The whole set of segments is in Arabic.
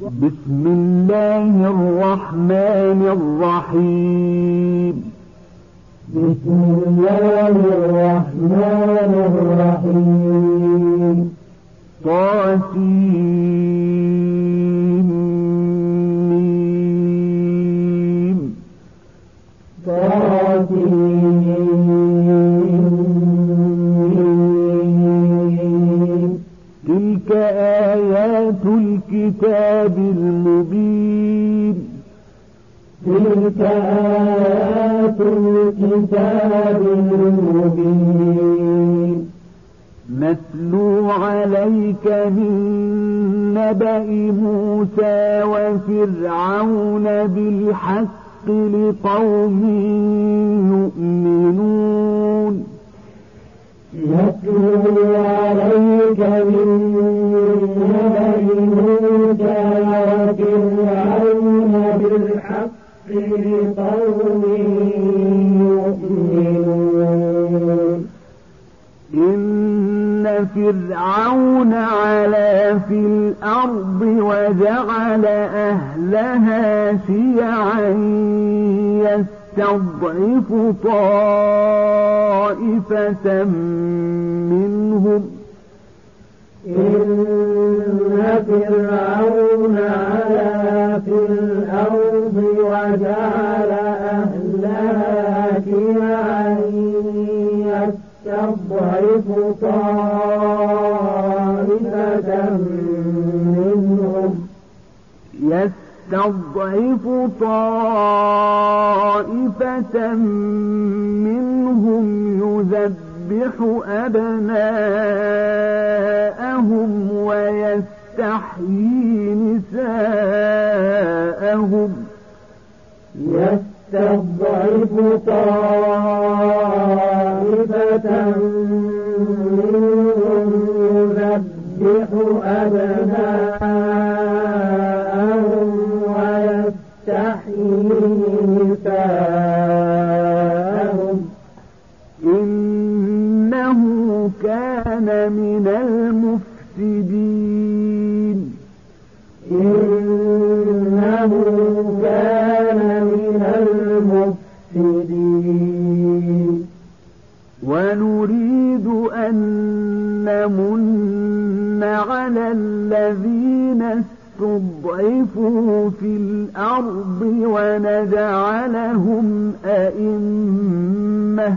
بسم الله الرحمن الرحيم. بسم الله الرحمن الرحيم. طاسيم الكتاب المبين. تلك آيات الكتاب المبين. نتلو عليك من نبأ موسى وفرعون بالحق لقوم يؤمنون. نتلو عليك من نبأ موسى إن فرعون علا في الأرض وجعل أهلها شيعا يستضعف طائفة منهم إن فرعون في الأرض وجعل أهلها يستضعف طائفة منهم منهم يذبح أبناءهم ويستحيي نساءهم. يستضعف طائفة منهم يذبح أبناءهم كان من المفسدين. إنه كان من المفسدين. ونريد أن نمن على الذين استضعفوا في الأرض ونجعلهم أئمة.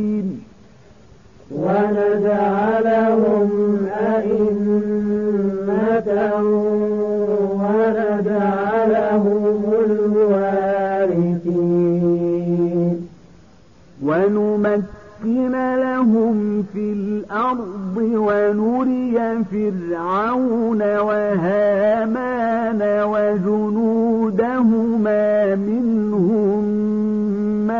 ونجعلهم أئمة ونجعلهم الوارثين. ونمكن لهم في الأرض ونري فرعون وهامان وجنودهما منهم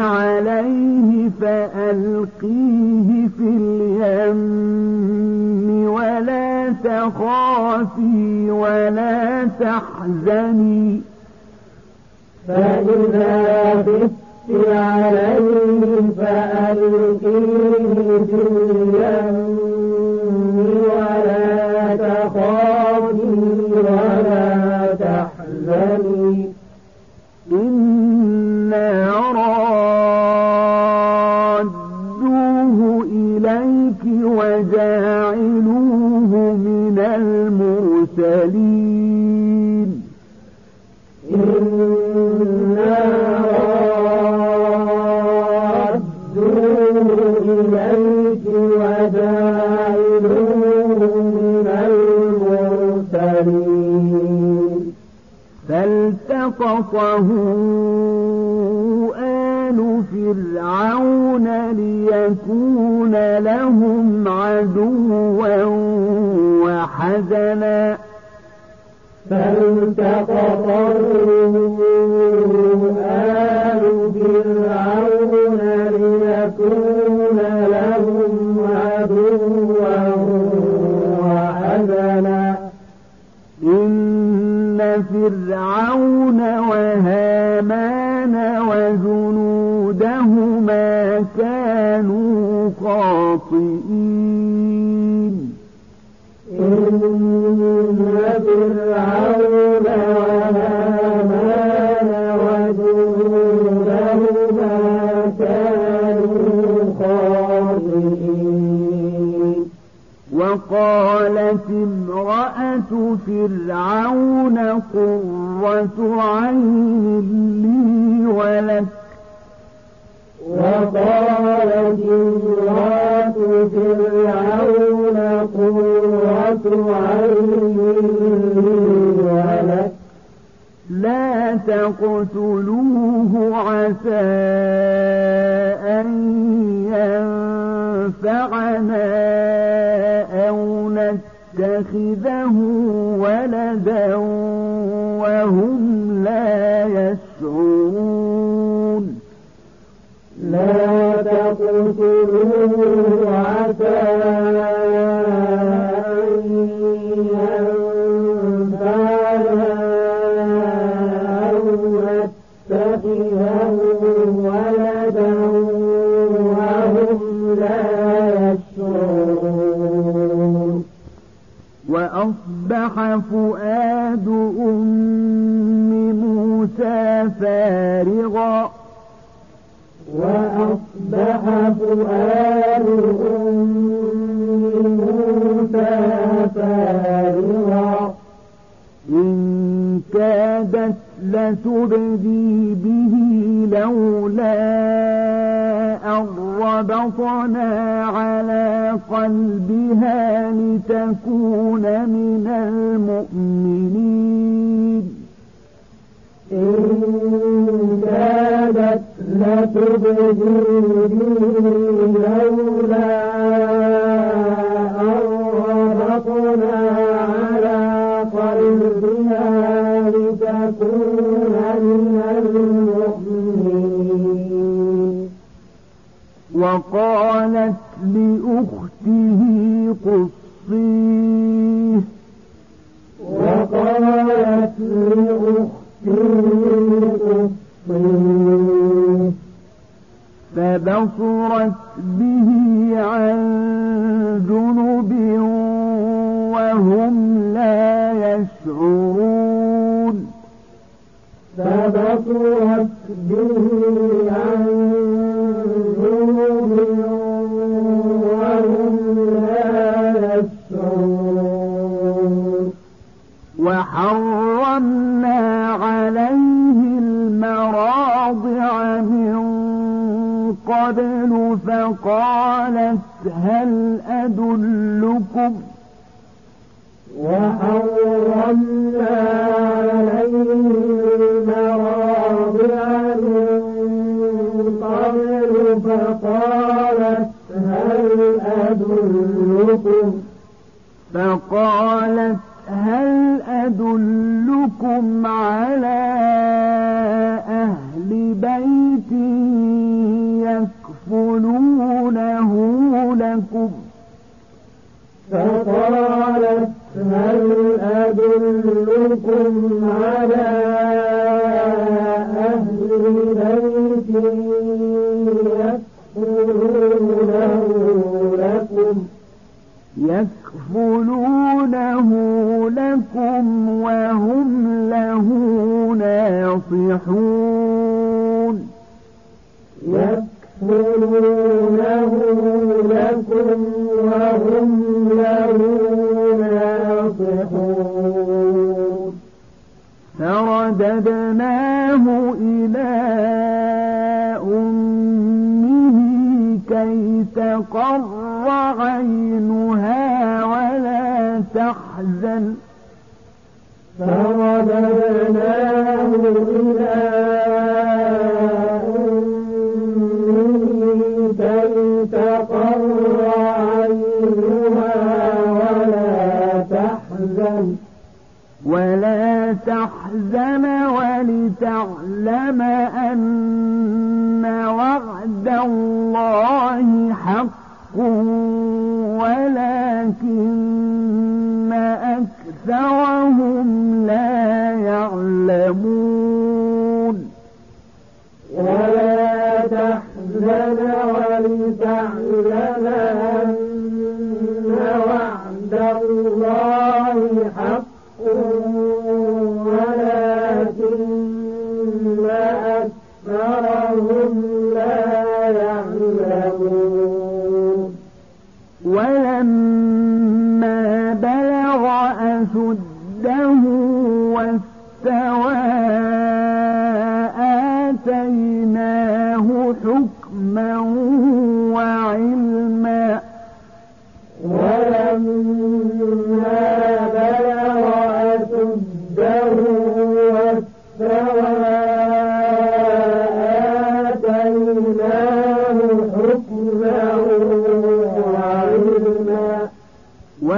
عليه فألقيه في اليم ولا تخافي ولا تحزني. فإذا خفت عليه فألقيه في اليم ولا تخافي المرسلين. إنا رادوه إليك وجاعلوه من المرسلين. فالتقطه آل فرعون ليكون لهم عدوا وحزنا. فرعون ليكون لهم عدوا إن فرعون وهامان وجنودهما كانوا خاطئين وقالت امرأة فرعون قرة عين لي ولك. وقالت امرأة فرعون قرة عين لي ولك. لا تقتلوه عسى أن ينفعنا. نتخذه ولدا وهم لا يشعرون. لا تقتلوه عسى وأصبح فؤاد أم موسى فارغا. وأصبح فؤاد أم موسى فارغا. إن كادت لتبدي به لولا أن ربطنا على قلبها لتكون من المؤمنين. إن كادت لتبدي به لولا وقالت لأخته قصيه. وقالت لأخته قصيه. فبصرت به عن جنب وهم لا يشعرون. فبصرت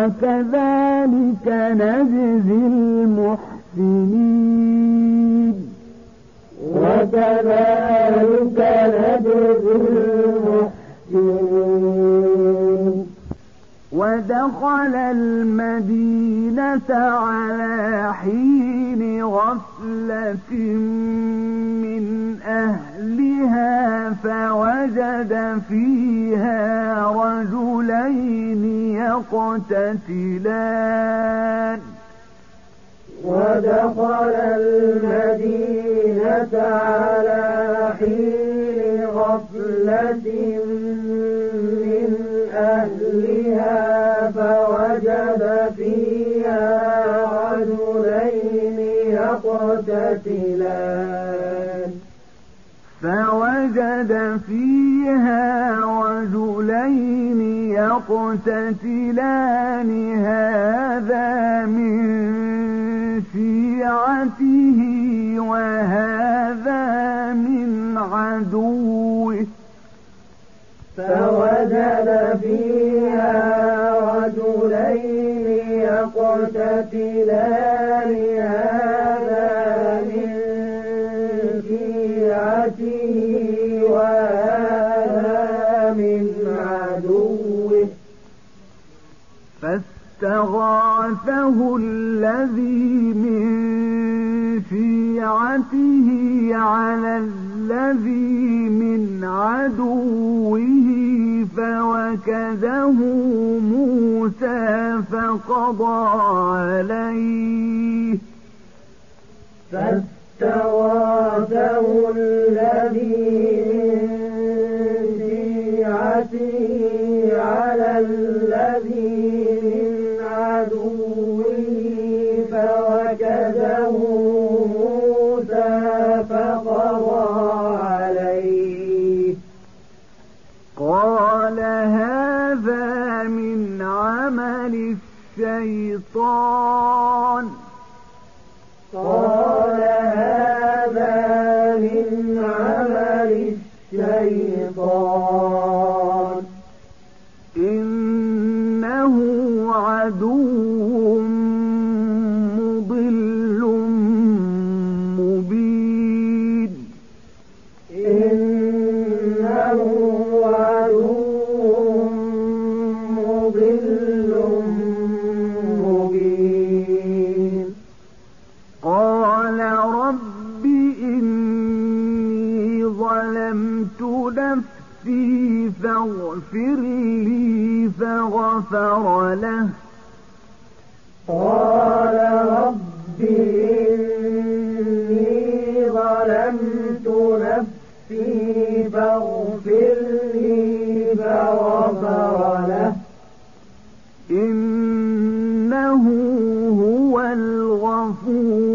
وكذلك نجزي المحسنين. وكذلك نجزي ودخل المدينة على حين غفلة من أهلها فوجد فيها رجلين يقتتلان. ودخل المدينة على حين غفلة أهلها فوجد فيها رجلين يقتتلان. فوجد فيها رجلين يقتتلان. هذا من شيعته وهذا من عدوه. فوجد فيها رجلين يقتتلان هذا من شيعته وهذا من عدوه. فاستغاثه الذي من شيعته على الذي من عدوه فوكده موسى فقضى عليه فاستغاثه الذي من شيعته الشيطان فاغفر لي فغفر له. قال رب إني ظلمت نفسي فاغفر لي فغفر له. إنه هو الغفور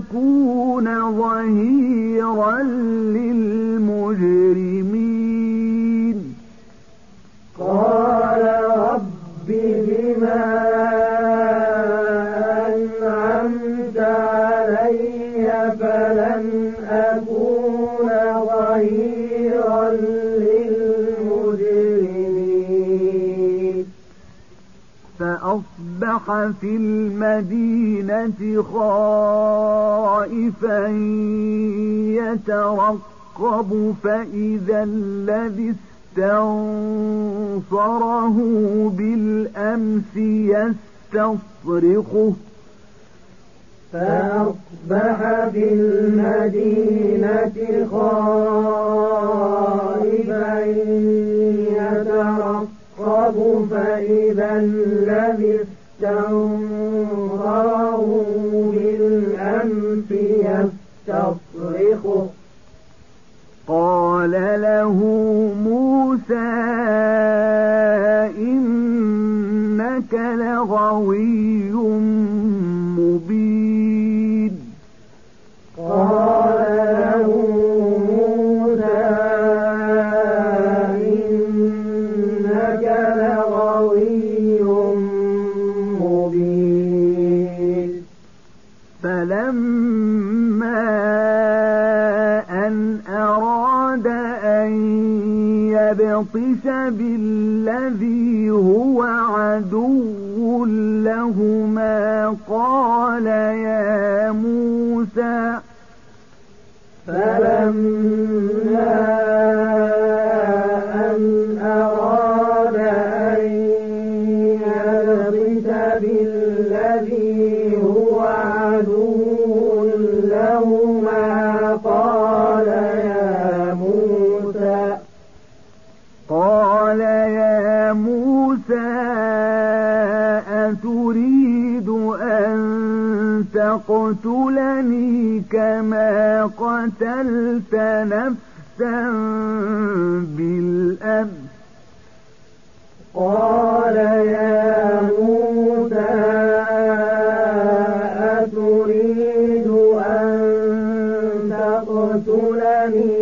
تكون ظهيرا للمجرمين فأصبح في المدينة خائفا يترقب فإذا الذي استنصره بالأمس يستصرخه. فأصبح في المدينة خائفا يترقب فإذا الذي استنصره بالأمس يستصرخه قال له موسى إنك لغوي مبين. يبطش بالذي هو عدو لهما. قال يا موسى فلما أتريد أن تقتلني كما قتلت نفسا بالأمس. قال يا موسى أتريد أن تقتلني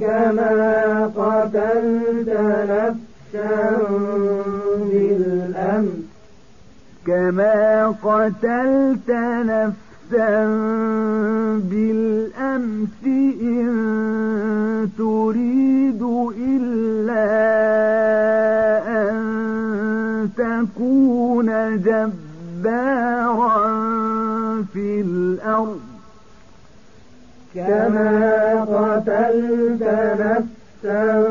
كما قتلت نفسا كما قتلت نفسا بالأمس إن تريد إلا أن تكون جبارا في الأرض كما قتلت نفسا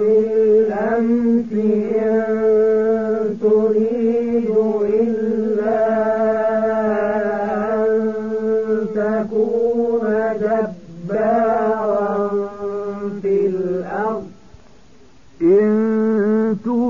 بالأمس إن تريد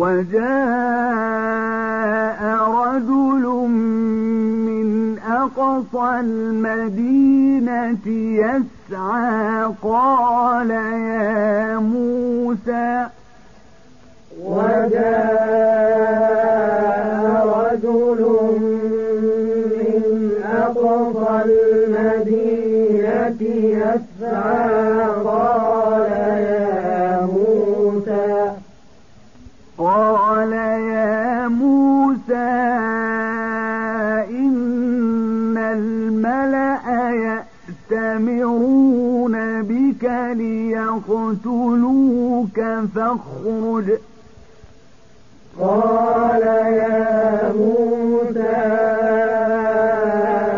وجاء رجل من أقصى المدينة يسعى قال يا موسى. وجاء رجل من أقصى المدينة يسعى يأتمرون بك ليقتلوك فاخرج. قال يا موسى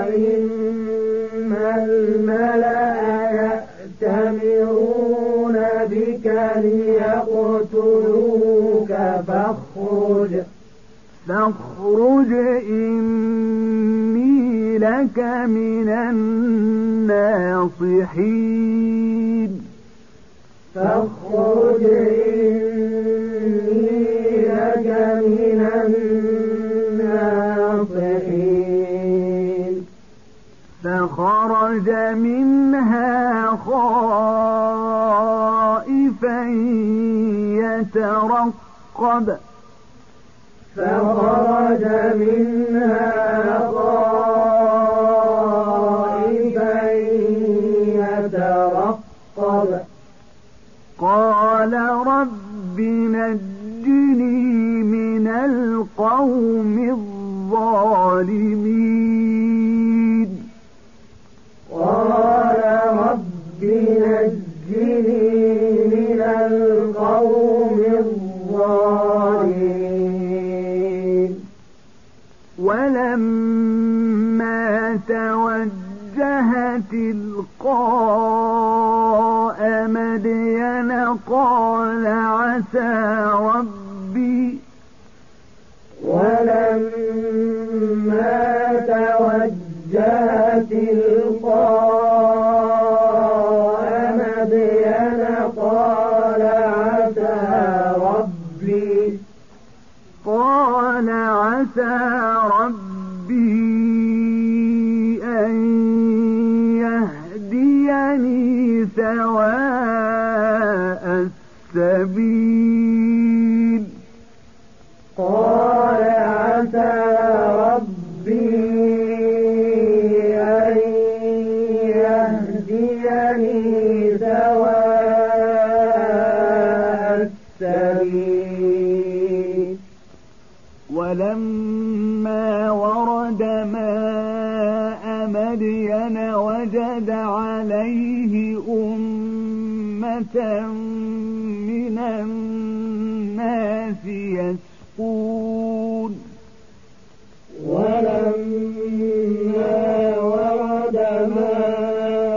إن الملأ يأتمرون بك ليقتلوك فاخرج. فاخرج إني لك من الناصحين. فاخرج إني لك من الناصحين. فخرج منها خائفا يترقب. فخرج منها خائفا قال رب نجني من القوم الظالمين قال رب نجني من القوم الظالمين ولما توجه تلقاء مدين قال عسى ربي ولما توجه تلقاء مدين قال عسى ربي قال عسى سواء السبيل. قال عسى ربي أن يهديني سواء السبيل. ولما ورد ماء مدين وجد عليه أمة من الناس يسقون ولما ورد ماء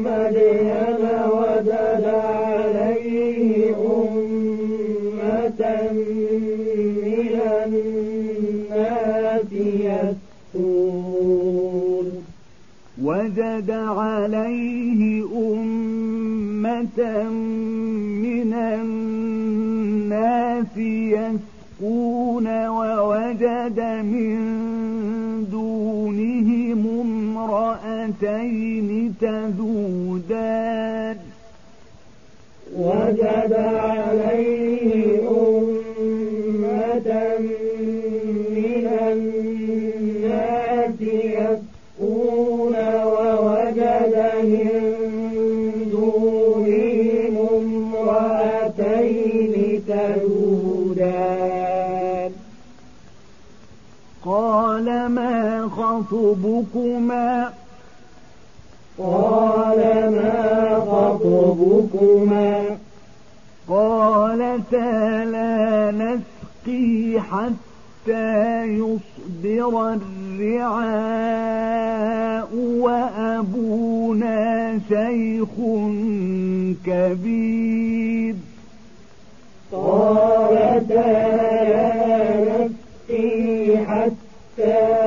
مدين وجد عليه أمة من الناس يسقون وجد عليه من الناس يسقون ووجد من دونهم امرأتين تذودان وجد عليه خطبكما قال ما خطبكما قالتا لا نسقي حتى يصدر الرعاء وأبونا شيخ كبير. قالتا لا نسقي حتى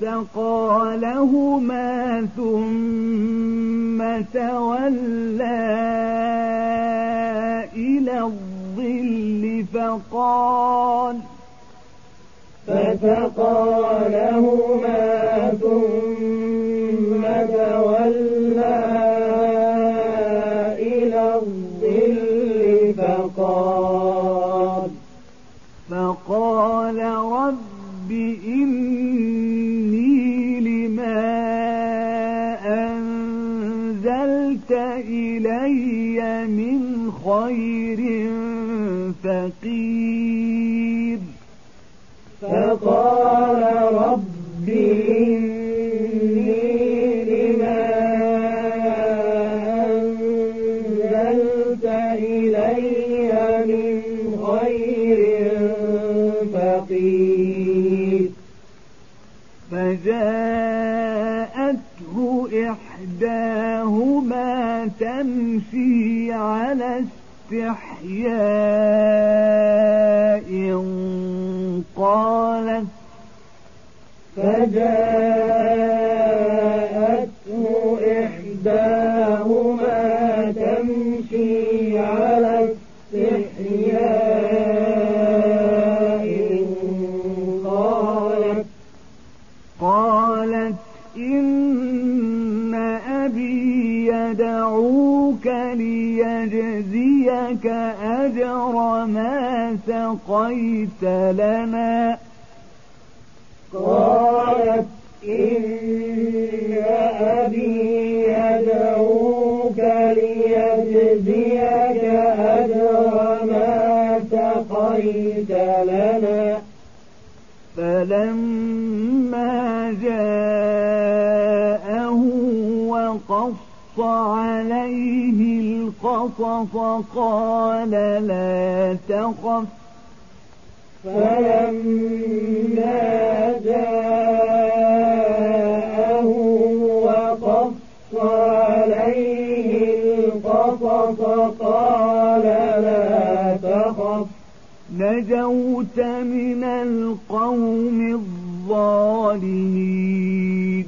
فسقى لهما ثم تولى إلى الظل فقال فسقى لهما ثم تولى إلى الظل فقال فقال رب إلي من خير فقير. فقال إحداهما تمشي على استحياء قالت فجاءت أجر ما سقيت لنا. قالت إن أبي يدعوك ليجزيك أجر ما سقيت لنا. فلما جاءه عليه القصص قال لا تخف. فلما جاءه وقص عليه القصص قال لا تخف. نجوت من القوم الظالمين.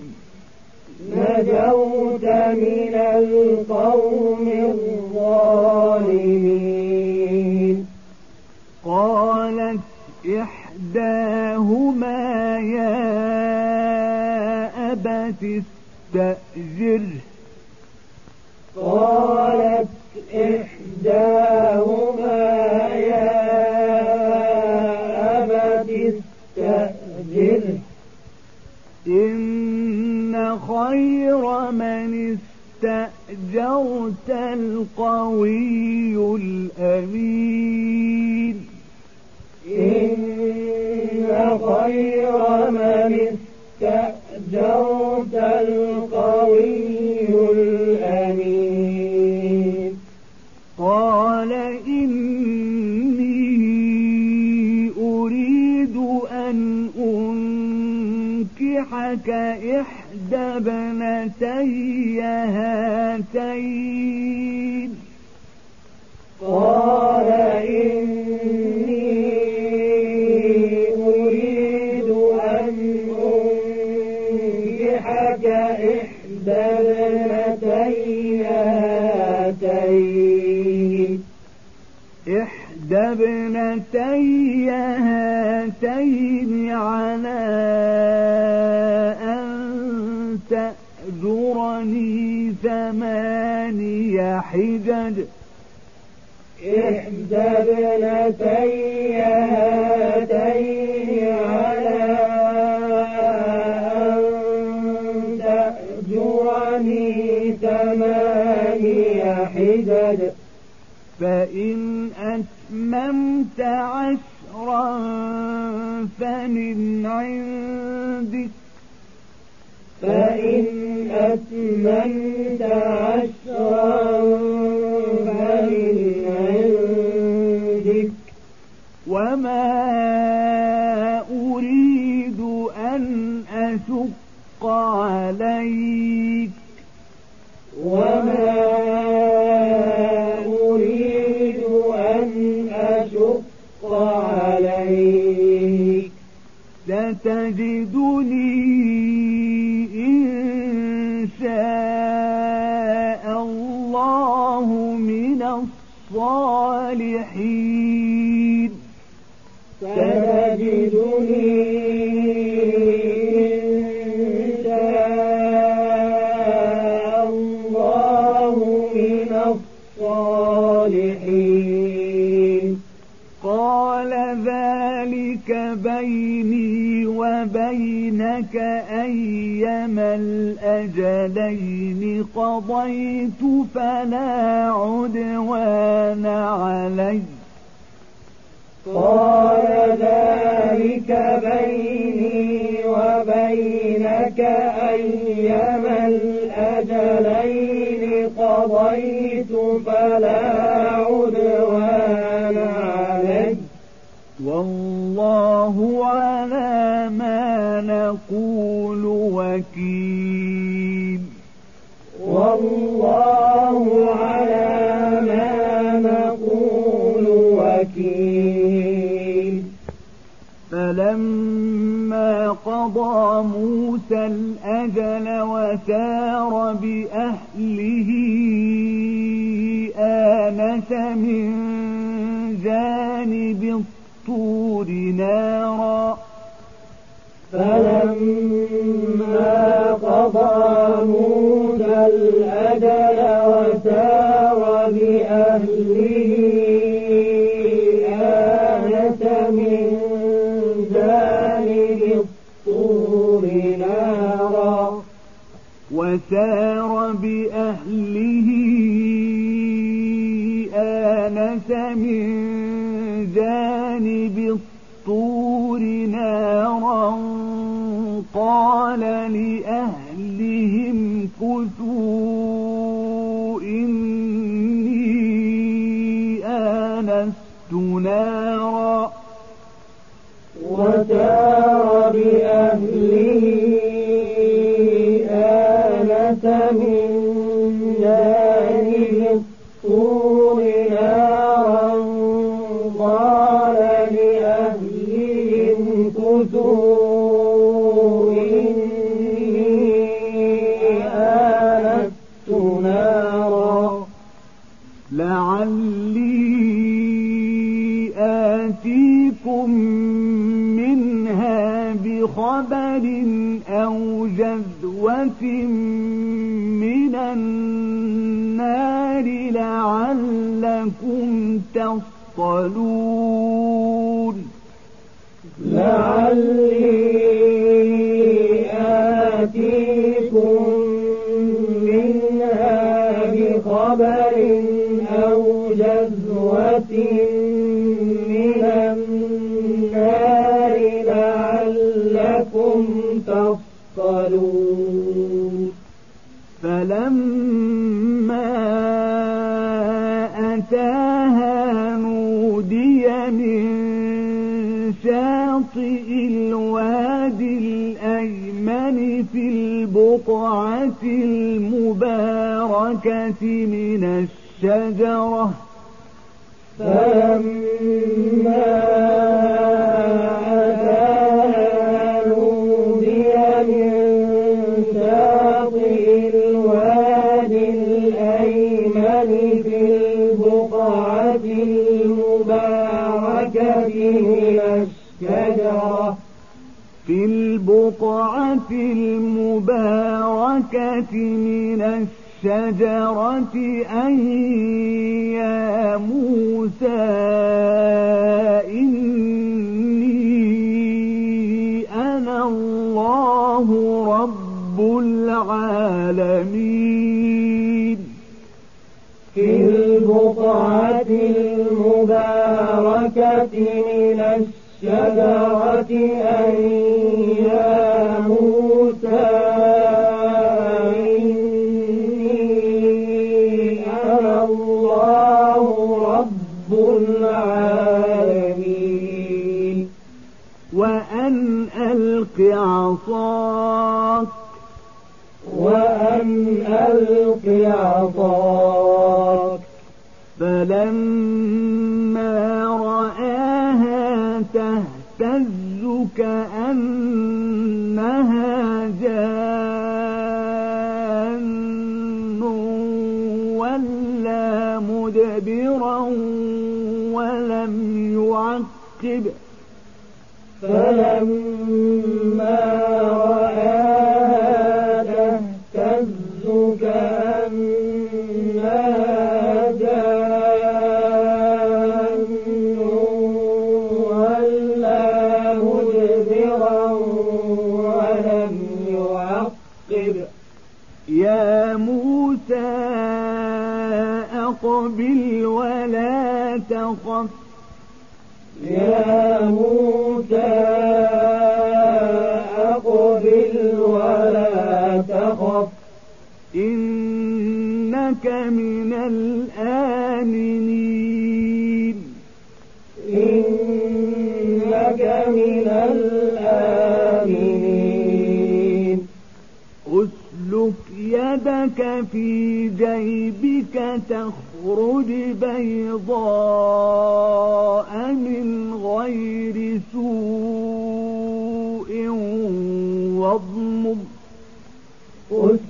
من القوم الظالمين. قالت إحداهما يا أبت استأجره قالت إحداهما خير من استأجرت القوي الأمين. إن خير من استأجرت القوي الأمين. قال إني أريد أن أنكحك إحدى ابنتي هاتين قال إني أريد أن أنكحك إحدى ابنتي. هاتين إحدى ابنتي هاتين على تأجرني ثماني حجج. إحدى ابنتي هاتين على أن تأجرني ثماني حجج. فإن أتممت عشرا فمن عندك فإن أتممت عشرا فمن عندك. وما أريد أن أشق عليك. وما أريد أن أشق عليك. ستجدني الصالحين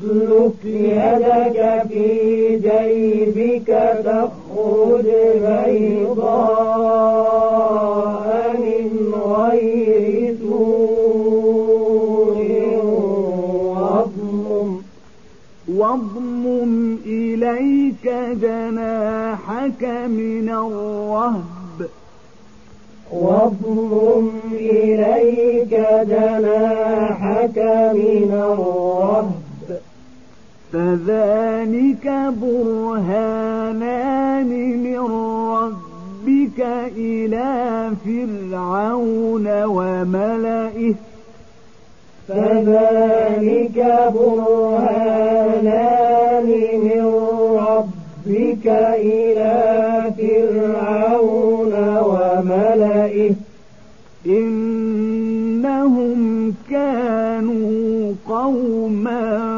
اسلك يدك في جيبك تخرج بيضاء من غير سوء واضمم واضمم إليك جناحك من الرهب. واضمم إليك جناحك من الرهب. فذلك برهانان من ربك إلى فرعون وملئه. فذلك برهانان من ربك إلى فرعون وملئه. إنهم كانوا قوما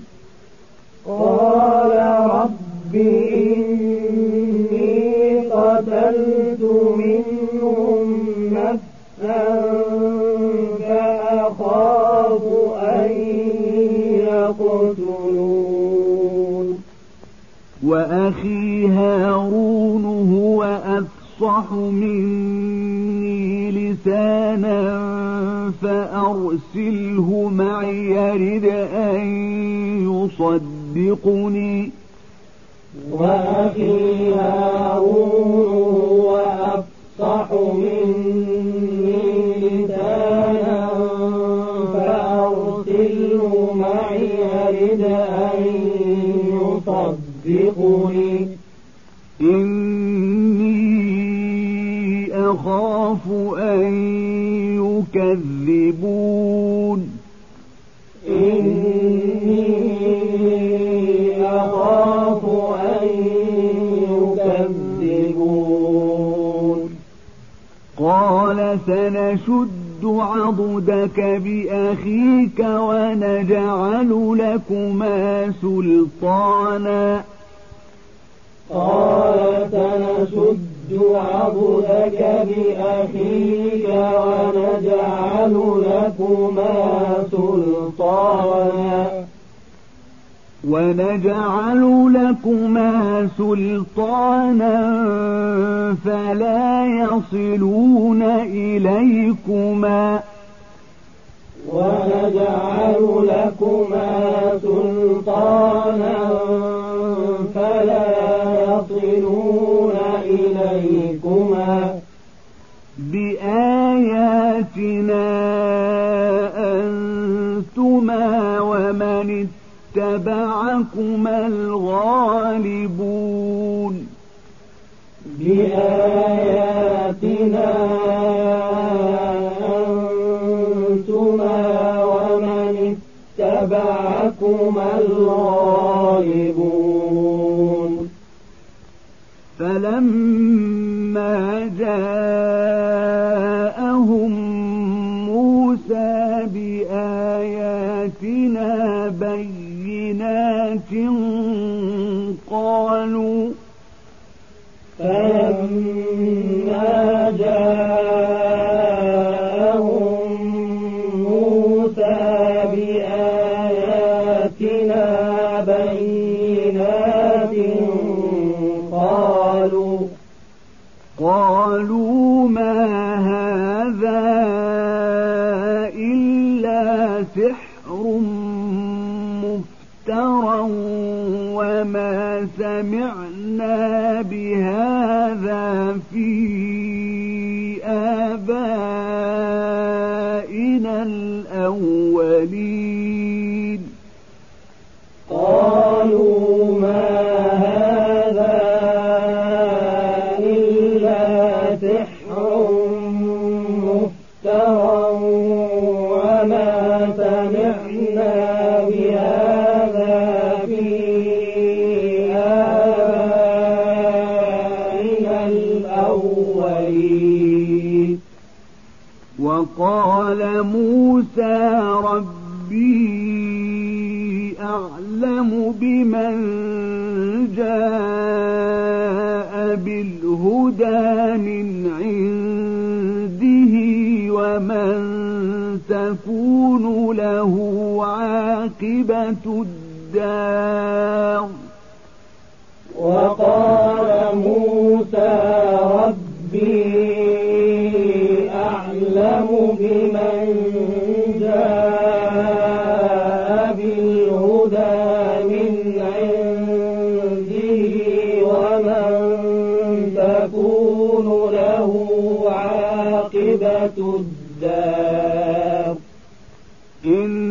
وأخي هارون هو أفصح مني لسانا فأرسله معي يرد أن يصدقني. وأخي هارون هو أفصح مني لسانا فأرسله معي يرد أن يصدقني. إني أخاف أن يكذبون. إني أخاف أن يكذبون. قال سنشد عضدك بأخيك ونجعل لكما سلطانا قال سنشد عضدك بأخيك ونجعل لكما سلطانا ونجعل لكما سلطانا فلا يصلون إليكما. ونجعل لكما سلطانا فلا يصلون إليكما. بآياتنا أنتما ومن اتبعكما الغالبون. بآياتنا أنتما ومن اتبعكما الغالبون. فلما جاءهم قالوا فلما سمعنا بهذا في آبائنا الأولين. قال موسى ربي أعلم بمن جاء بالهدى من عنده ومن تكون له عاقبة الدار. وقال إن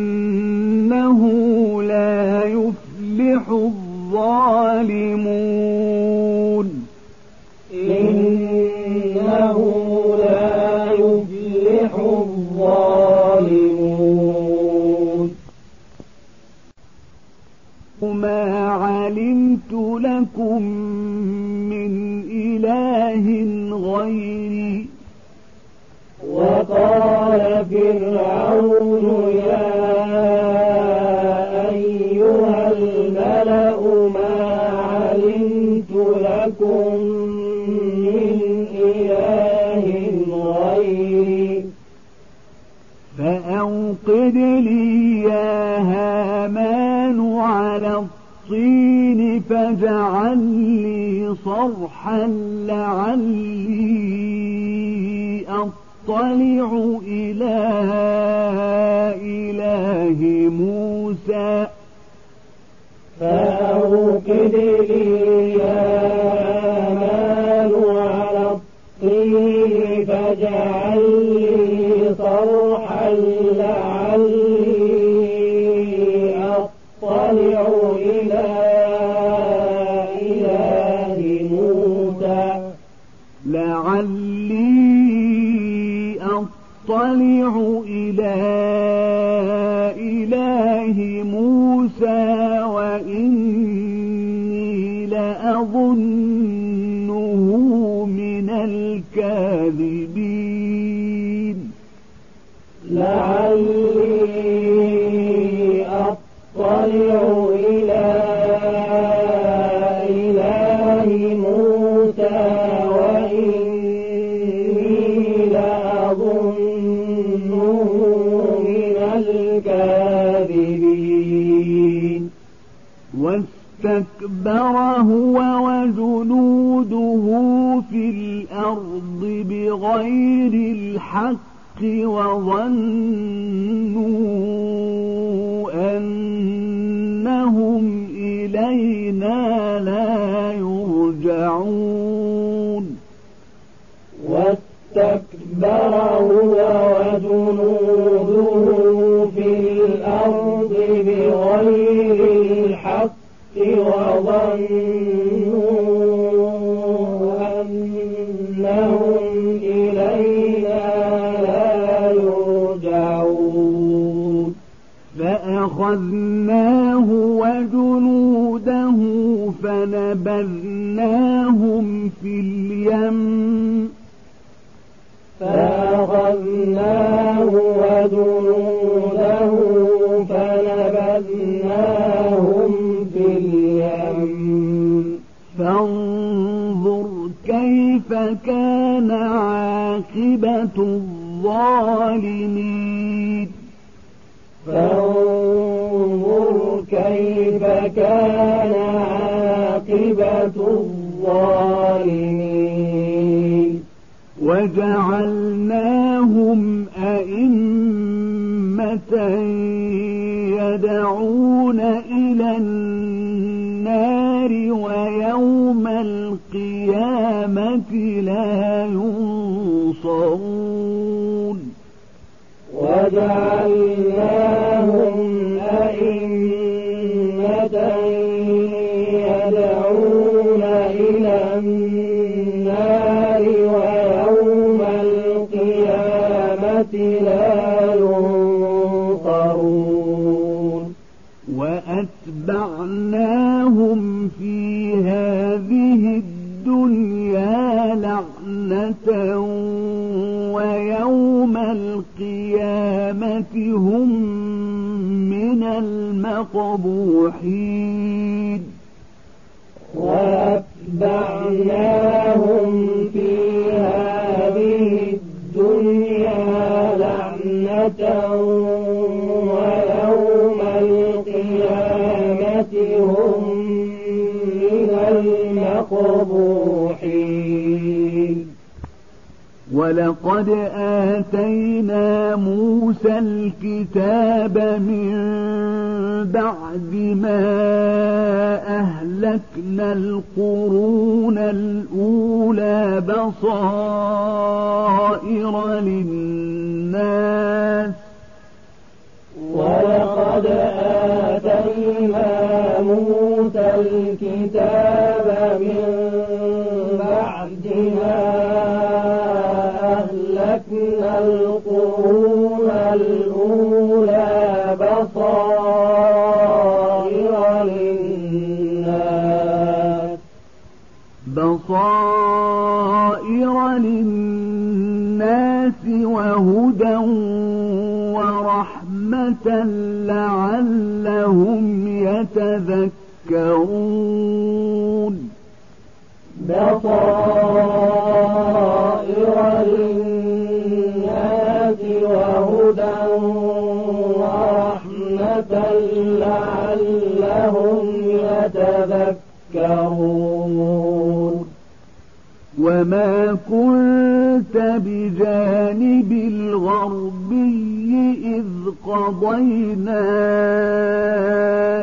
قضينا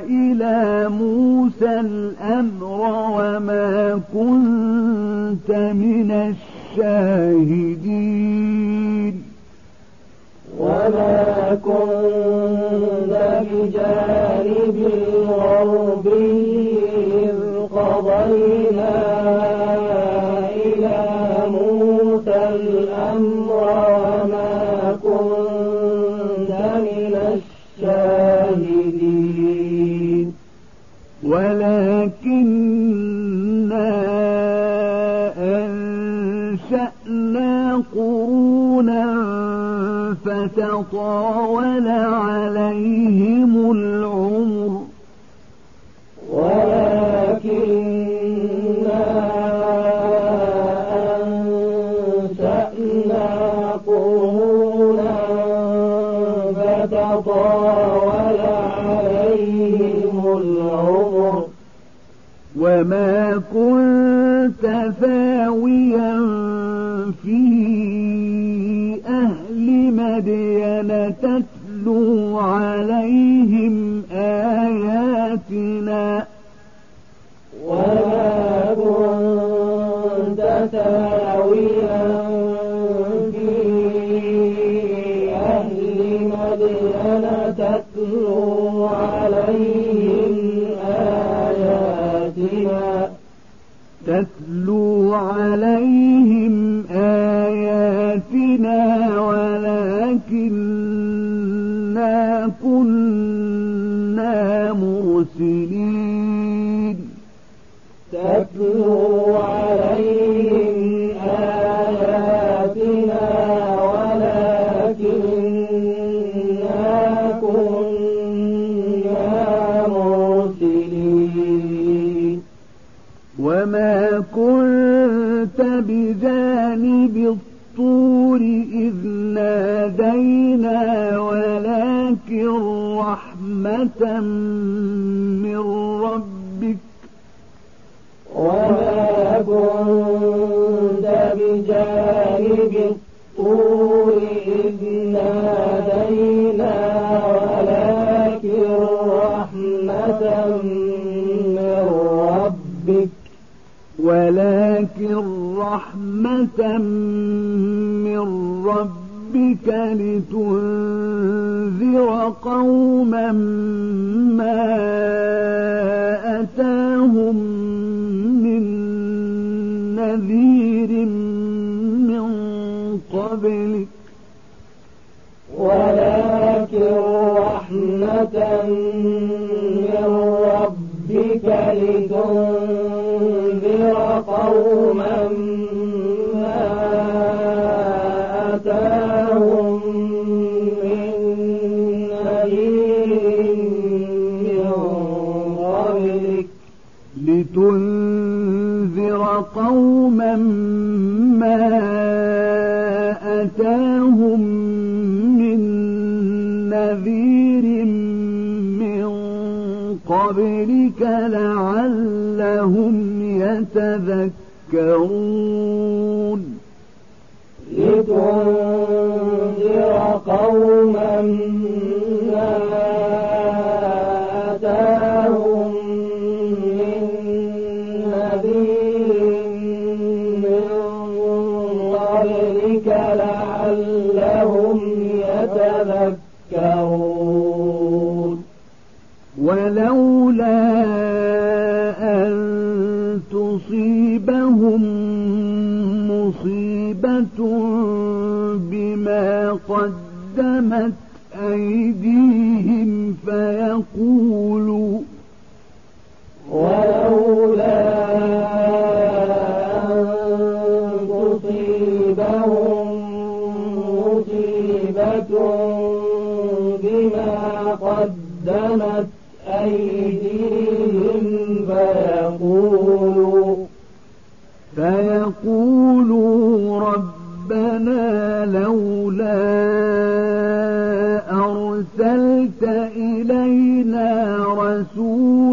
إلى موسى الأمر وما كنت من الشاهدين. وما كنت بجانب ولكننا أنشأنا قرونا فتطاول عليهم العمر وما كنت ثاويا في أهل مدين تتلو عليهم آياتنا آياتنا ولكننا كنا مرسلين. تتلو عليهم آياتنا ولكننا كنا مرسلين. وما كنت بجانب الطور إذ نادينا ولكن رحمة من ربك وما كنت بجانب الطور إذ نادينا ولكن رحمة من ربك لتنذر قوما ما أتاهم من نذير من قبلك. ولكن رحمة من ربك لتنذر قوما ما أتاهم من نذير من قبلك. لتنذر قوما ما أتاهم قبلك لعلهم يتذكرون. لتنذر قوما ما تصيبهم مصيبة بما قدمت أيديهم فيقولوا ولولا أن تصيبهم مصيبة بما قدمت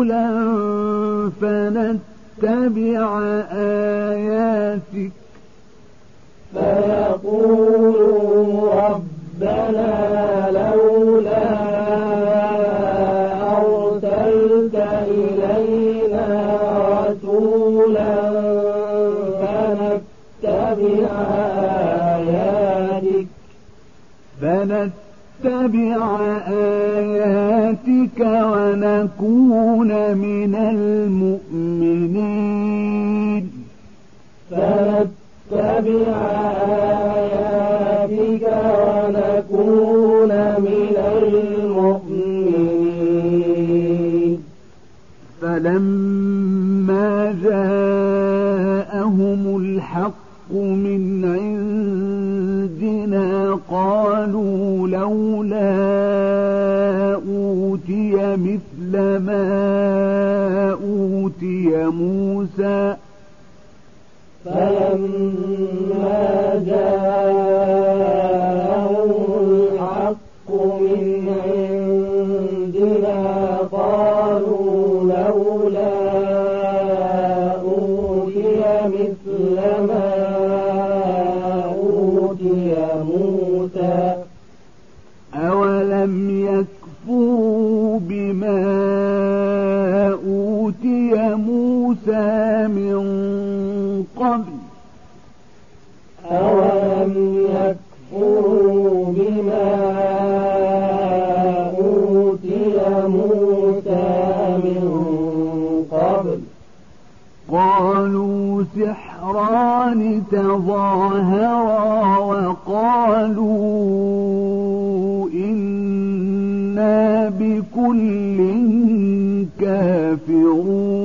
رسولا فنتبع آياتك. فيقولوا ربنا فنتبع آياتك ونكون من المؤمنين. فنتبع آياتك ونكون من المؤمنين. فلما جاءهم الحق من عندنا قالوا لولا أوتي مثل ما أوتي موسى فلما جاءهم الحق من عندنا قالوا من قبل. أولم يكفروا بما أوتي موسى من قبل؟ قالوا سحران تظاهرا وقالوا إنا بكل كافرون.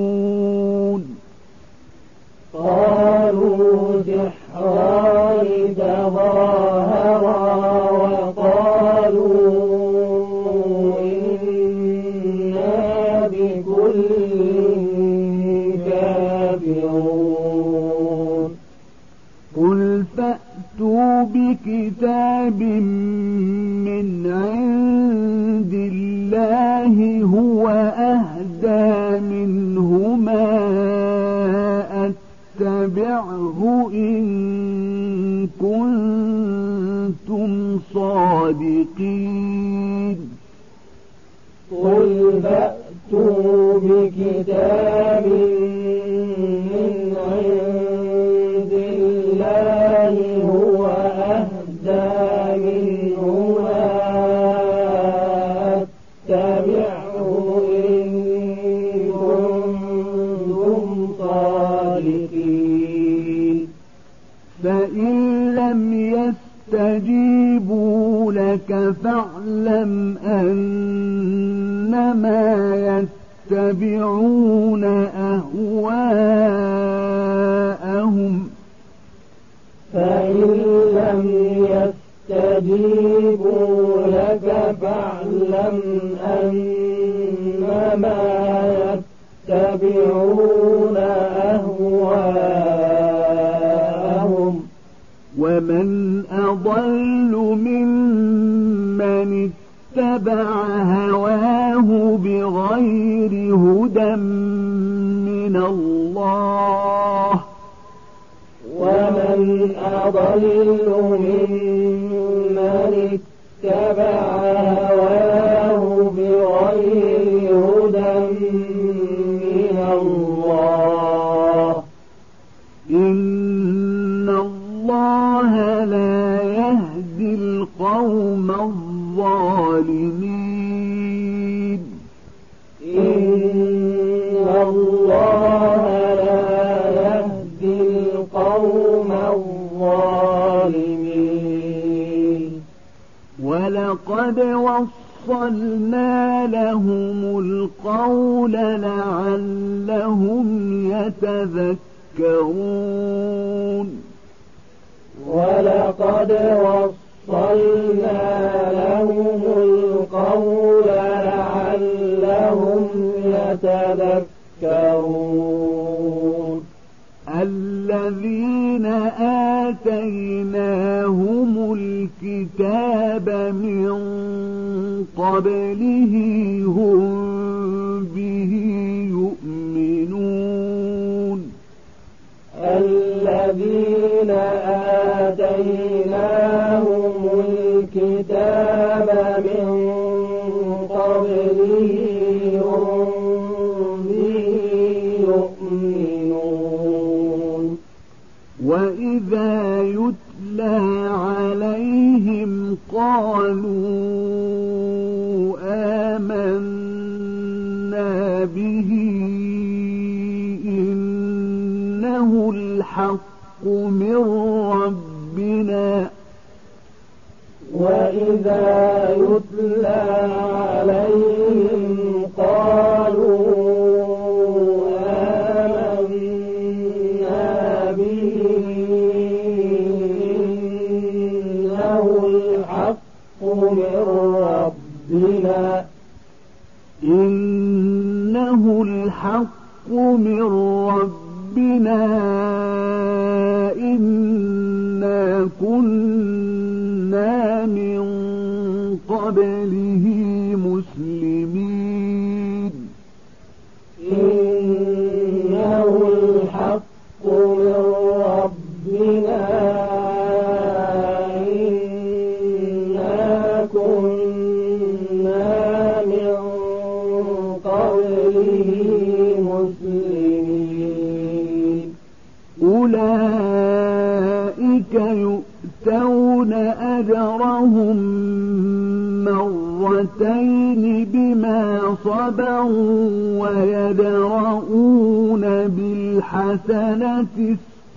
بكتاب من عند الله هو أهدى منهما أتبعه إن كنتم صادقين قل فأتوا بكتاب لك فاعلم أنما يتبعون أهواءهم فإن لم يستجيبوا لك فاعلم أنما يتبعون أهواءهم. ومن أضل ممن اتبع هواه بغير هدى من الله ومن أضل ممن اتبع هواه القوم الظالمين. إن الله لا يهدي القوم الظالمين. ولقد وصلنا لهم القول لعلهم يتذكرون. ولقد وصلنا لهم القول لعلهم يتذكرون. الذين آتيناهم الكتاب من قبله هم به يؤمنون. الذين آتيناهم وإذا يتلى عليهم قالوا آمنا به إنه الحق من ربنا وإذا يتلى عليهم ربنا إنه الحق من ربنا إنا كنا من قبله مسلمين. يؤتون أجرهم مرتين بما صبروا ويدرؤون بالحسنة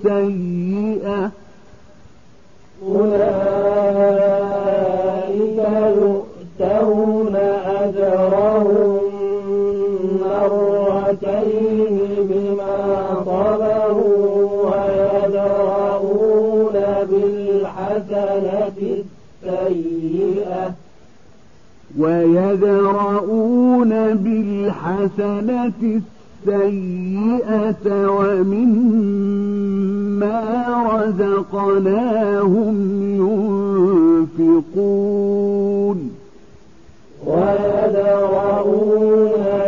السيئة. أولئك يؤتون أجرهم ويدرؤون بالحسنة السيئة ومما رزقناهم ينفقون. ويدرؤون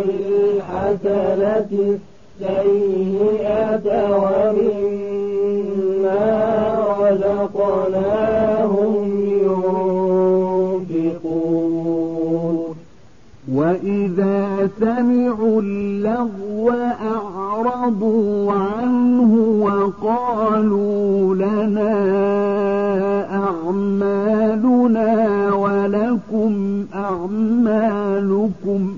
بالحسنة السيئة ومما رزقناهم وإذا سمعوا اللغو أعرضوا عنه وقالوا لنا أعمالنا ولكم أعمالكم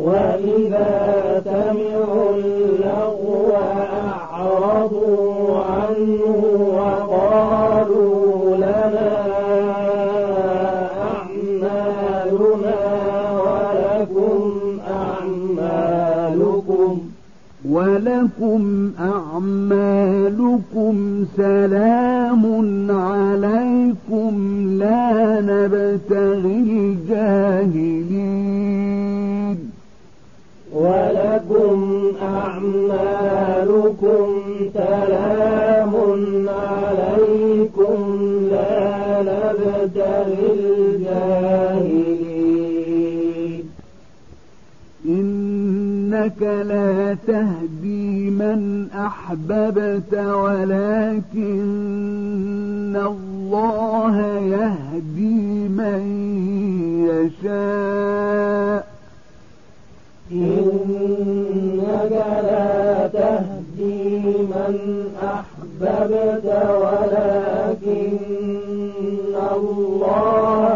وإذا سمعوا اللغو أعرضوا عنه ولكم أعمالكم سلام عليكم لا نبتغي الجاهلين ولكم أعمالكم سلام إنك لا تهدي من أحببت ولكن الله يهدي من يشاء. إنك لا تهدي من أحببت ولكن الله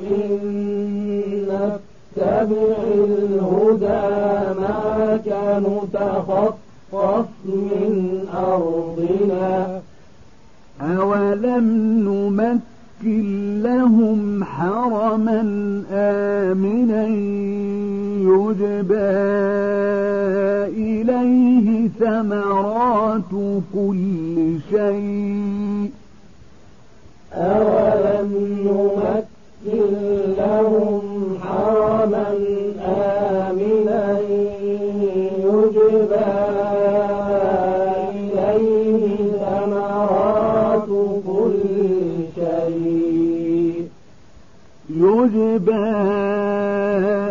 إن نتبع الهدى معك نتخطف من أرضنا. أولم نمكن لهم حرما آمنا يجبى إليه ثمرات كل شيء. أولم نمكن لهم يجبى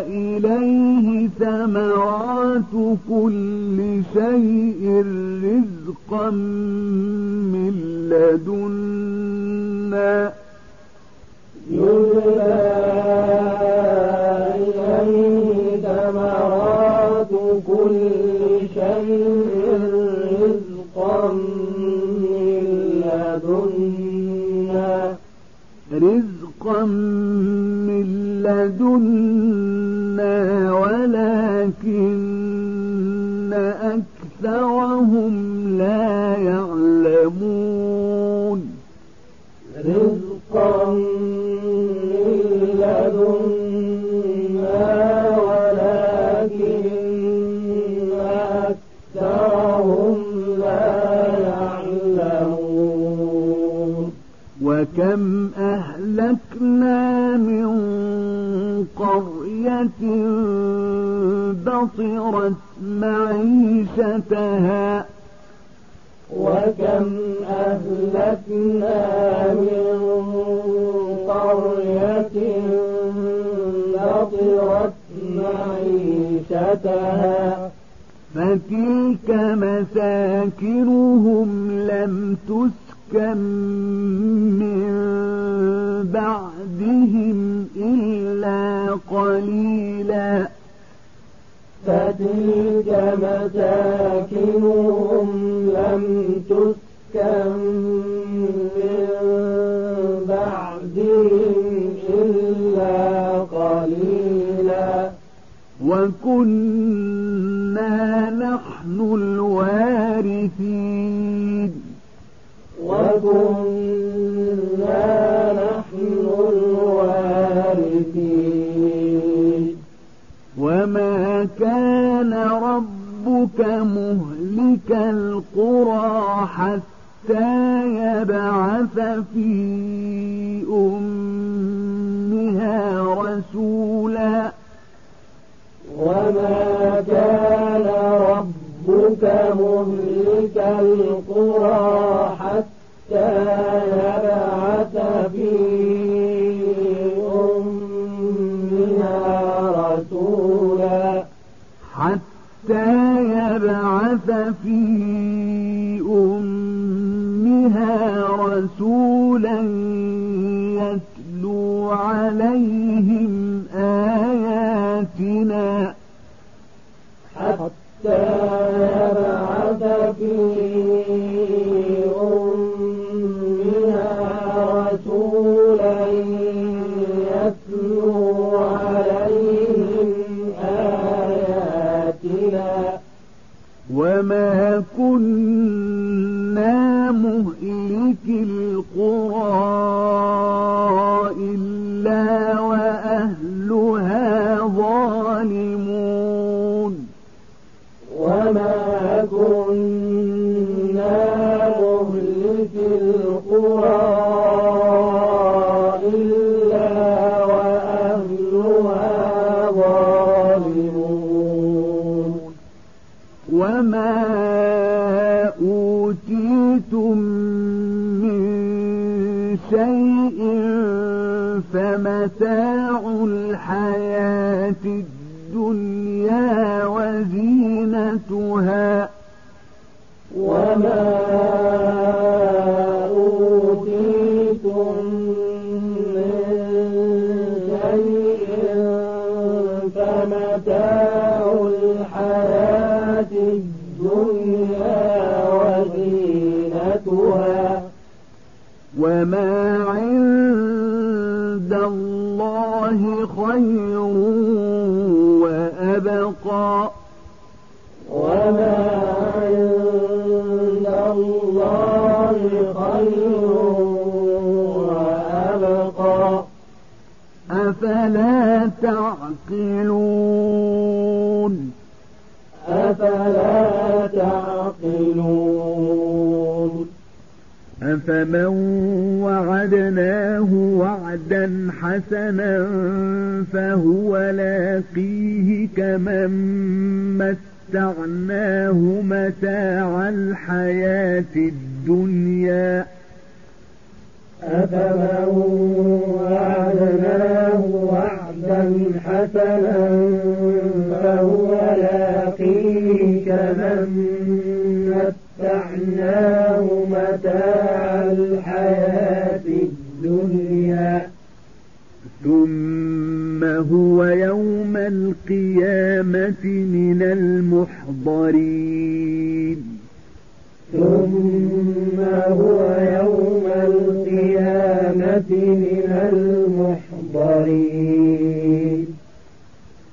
إليه ثمرات كل شيء رزقا من لدنا. إليه ثمرات كل شيء رزقا من لدنا رزقا لدنا ولكن أكثرهم لا يعلمون. رزقا من لدنا ولكن أكثرهم لا يعلمون. وكم أهلكنا من قرية بطرت معيشتها وكم أهلكنا من قرية نطرت معيشتها. فتلك مساكنهم لم تسكن من بعدهم إلا قليلا. فتلك مساكنهم لم تسكن من بعدهم إلا قليلا. وكنا نحن الوارثين. وكنا كان ربك مهلك القرى حتى يبعث في أمها رسولا. وما كان ربك مهلك القرى حتى يبعث في حتى يبعث في أمها رسولا يتلو عليهم آياتنا حتى كنا مهلك شيء فمتاع الحياة الدنيا وزينتها. وما خير وأبقى. وما عند الله خير وأبقى. أفلا تعقلون؟ أفلا تعقلون؟ أفمن وعدناه وعدا حسنا فهو لاقيه كمن متعناه متاع الحياة الدنيا أفمن وعدناه وعدا حسنا فهو لاقيه كمن متعناه متاع الحياة الدنيا. ثم هو يوم القيامة من المحضرين. ثم هو يوم القيامة من المحضرين.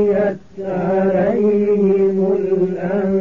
تليت عليهم الأنفاق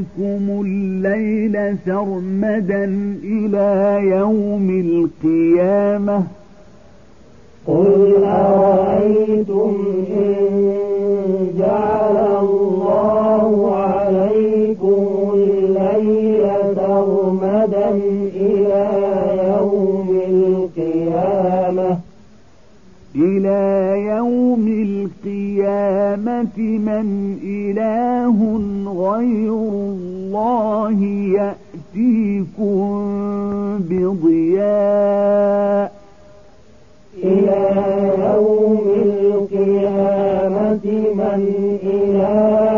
عليكم الليل سرمدا إلى يوم القيامة. قل أرأيتم إن جعل الله يوم القيامة من إله غير الله يأتيكم بضياء. إلى يوم القيامة من إله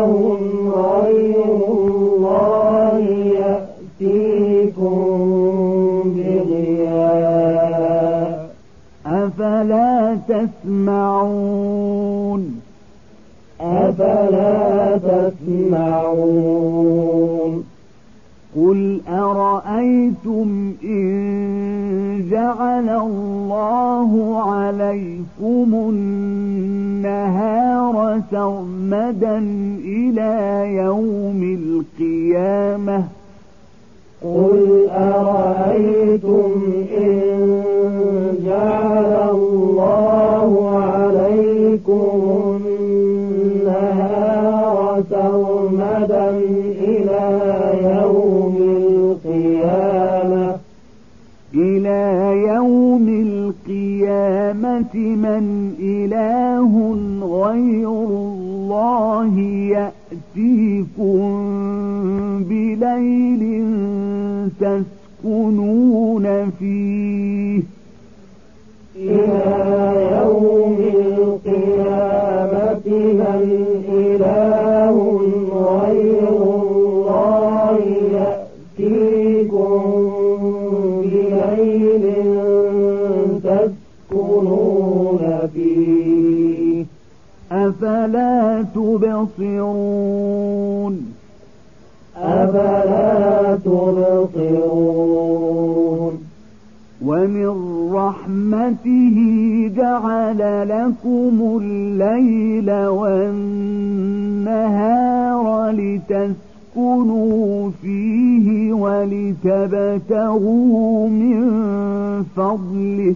تسمعون. أفلا تسمعون. قل أرأيتم إن جعل الله عليكم النهار سرمدا إلى يوم القيامة قل أرأيتم إن جعل الله عليكم النهار سرمدا إلى يوم القيامة إلى يوم القيامة من إله غير الله يأتيكم بليل تسكنون فيه. إلى أفلا تبصرون؟ أفلا تبصرون؟ ومن رحمته جعل لكم الليل والنهار لتسكنوا فيه ولتبتغوا من فضله.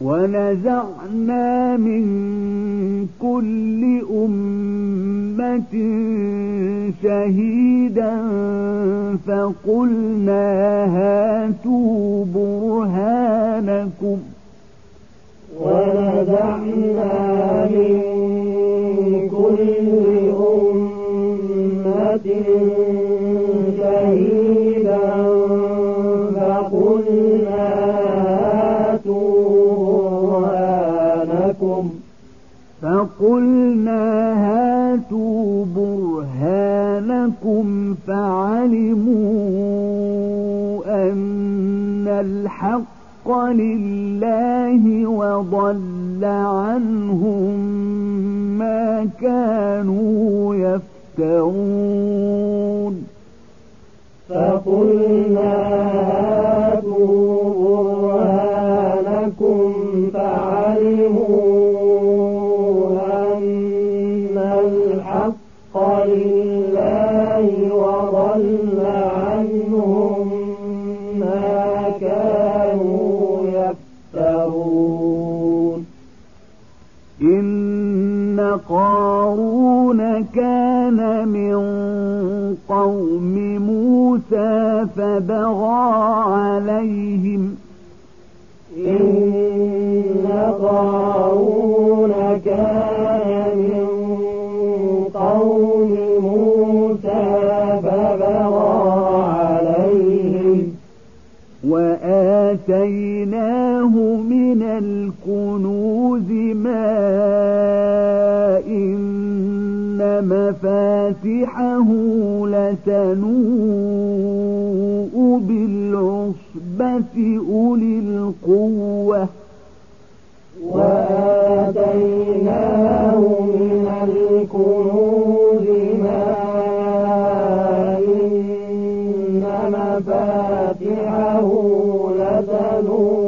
ونزعنا من كل أمة شهيدا فقلنا هاتوا برهانكم. ونزعنا من كل أمة فقلنا هاتوا برهانكم فعلموا أن الحق لله وضل عنهم ما كانوا يفترون. فقلنا هاتوا برهانكم فعلموا قارون كان من قوم موسى فبغى عليهم إن قارون كان من قوم موسى فبغى عليهم. وآتيناه من الكنوز ما مفاتحه لتنوء بالعصبة أولي القوة. وآتيناه من الكنوز ما إن مفاتحه لتنوء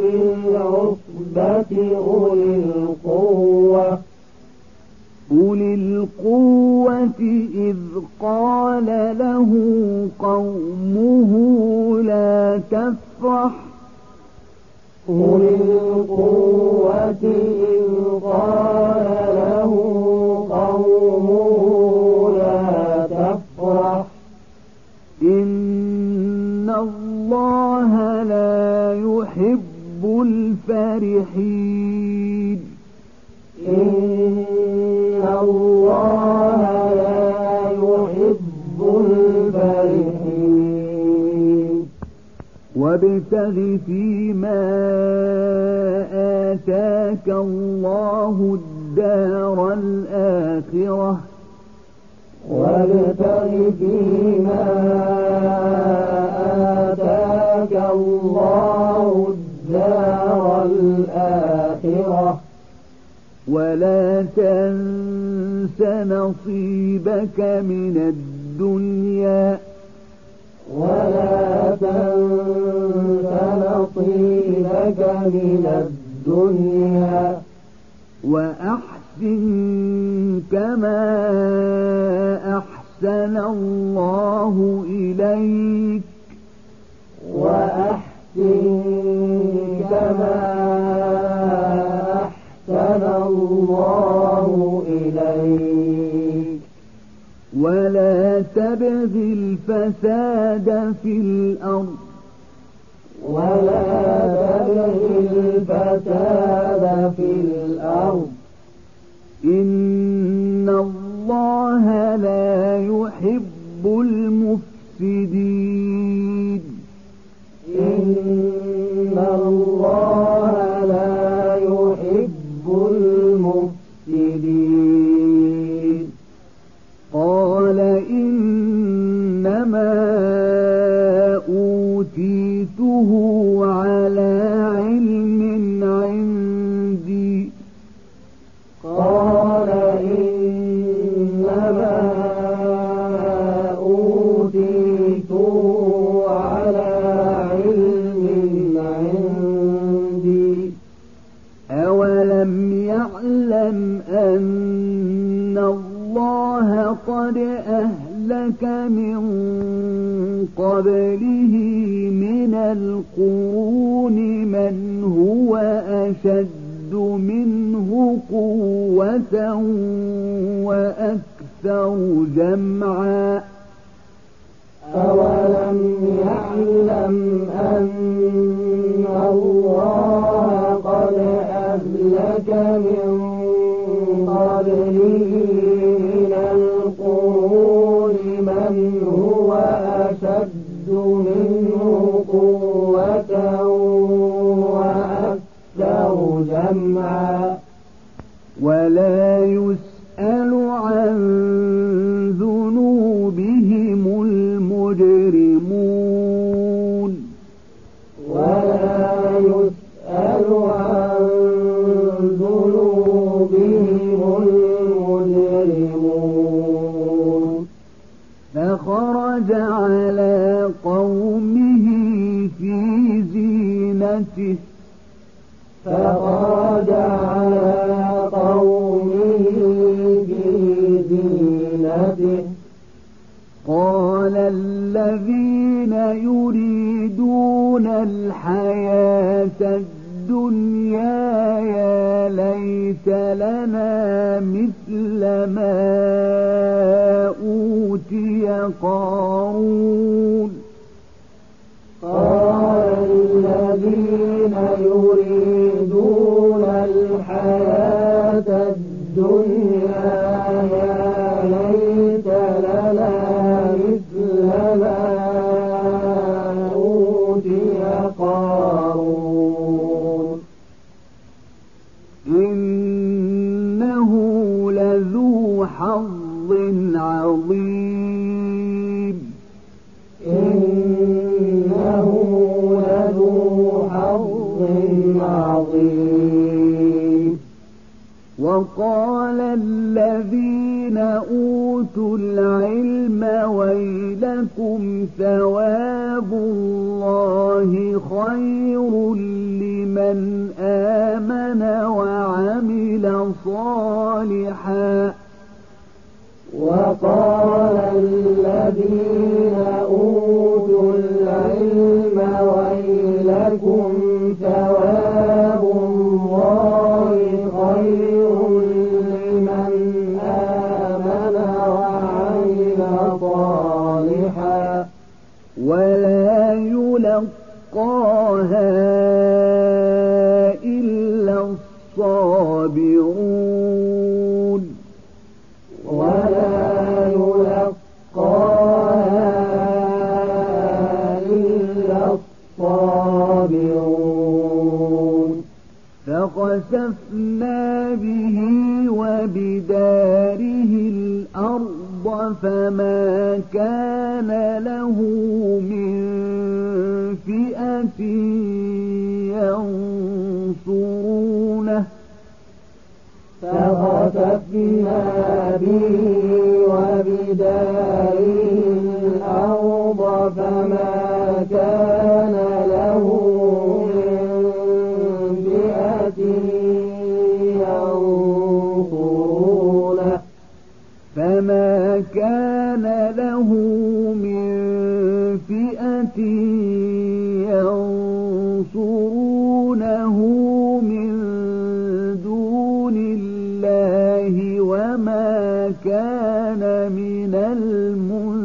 بالعصبة أولي القوة. إذ قال له قومه لا تفرح أولي القوة إذ قال له قومه لا تفرح إن الله لا يحب الفرحين إن وابتغ فيما آتاك الله الدار الآخرة. وابتغ فيما آتاك الله الدار الآخرة. ولا تنس نصيبك من الدنيا. ولا تنس نصيبك من الدنيا. وأحسن كما أحسن الله إليك. وأحسن كما أحسن الله إليك ولا تبغ الفساد في الأرض. ولا تبغ الفساد في الأرض. إن الله لا يحب المفسدين. على علم عندي. قال إنما أوتيته على علم عندي. أولم يعلم أن الله قد أهلك من قبله من القرون من هو أشد منه قوة وأكثر جمعا. ولا يسأل عن ذنوبهم المجرمون ولا يسأل عن ذنوبهم المجرمون فخرج على قومه في زينته فخرج الذين يريدون الحياة الدنيا يا ليت لنا مثل ما أوتي قارون. وقال الذين أوتوا العلم ويلكم ثواب الله خير لمن آمن وعمل صالحا. وقال الذين أوتوا العلم ويلكم يلقاها إلا الصابرون ولا يلقاها إلا الصابرون فخسفنا به وبداره الأرض فما كان له من فئة ينصرونه فخسفنا به وبداره الأرض فما كان له من فئة ينصرونه فما كان له من فئة ينصرونه من دون الله وما كان من المنتصرين.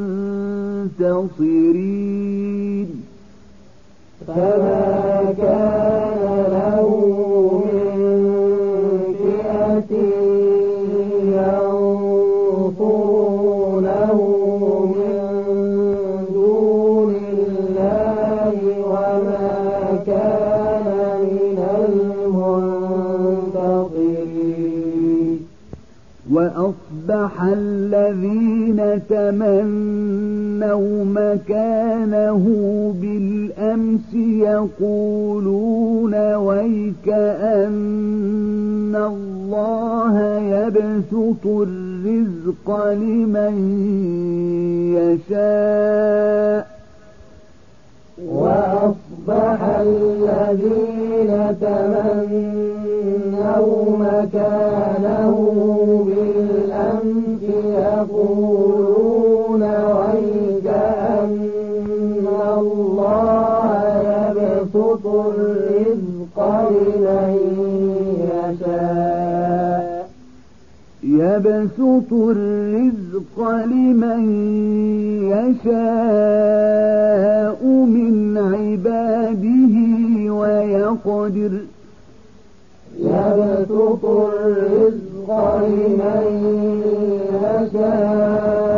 وأصبح الذين تمنوا مكانه بالأمس يقولون ويك أن الله يبسط الرزق لمن يشاء. وأصبح الذين تمنوا مكانه بالأمس يقولون ويك أن الله يبسط الرزق لمن يشاء. يبسط الرزق لمن يشاء من عباده ويقدر يبسط الرزق لمن يشاء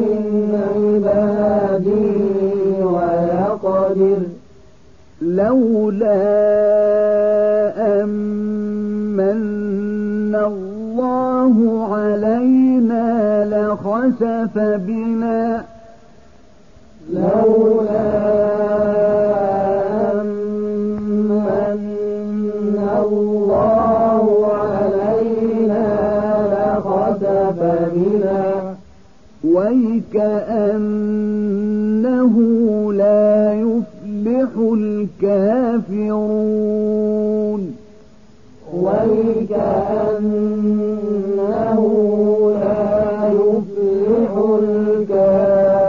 من عباده ويقدر. لولا أمن الله علينا لخسف بنا. لولا أمن الله علينا لخسف بنا. ويكأنه لا يفلح الكافرون. ويكأنه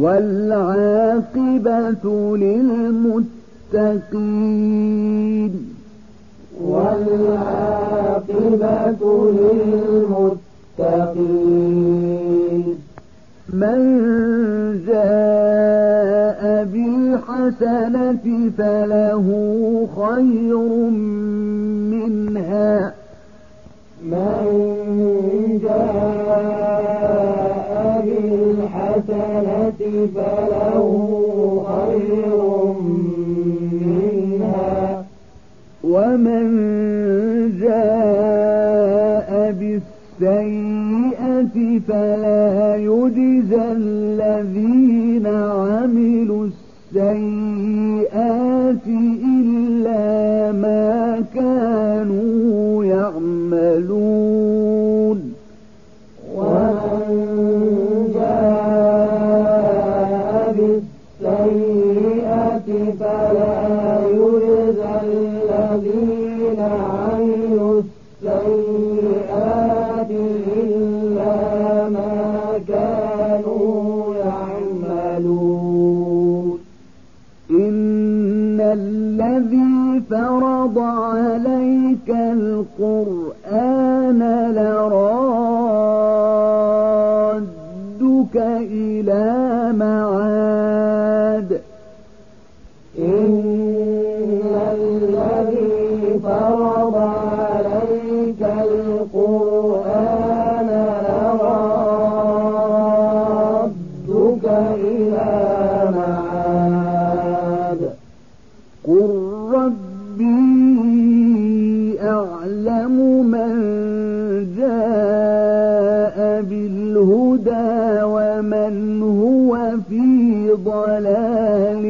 والعاقبة للمتقين. والعاقبة للمتقين. من جاء بالحسنة فله خير منها. من جاء الحسنة فله خير منها. ومن جاء بالسيئة فلا يجزى الذين عملوا السيئات إلا ما كانوا يعملون. فرض عليك القرآن لرادك إلى معاد ضلال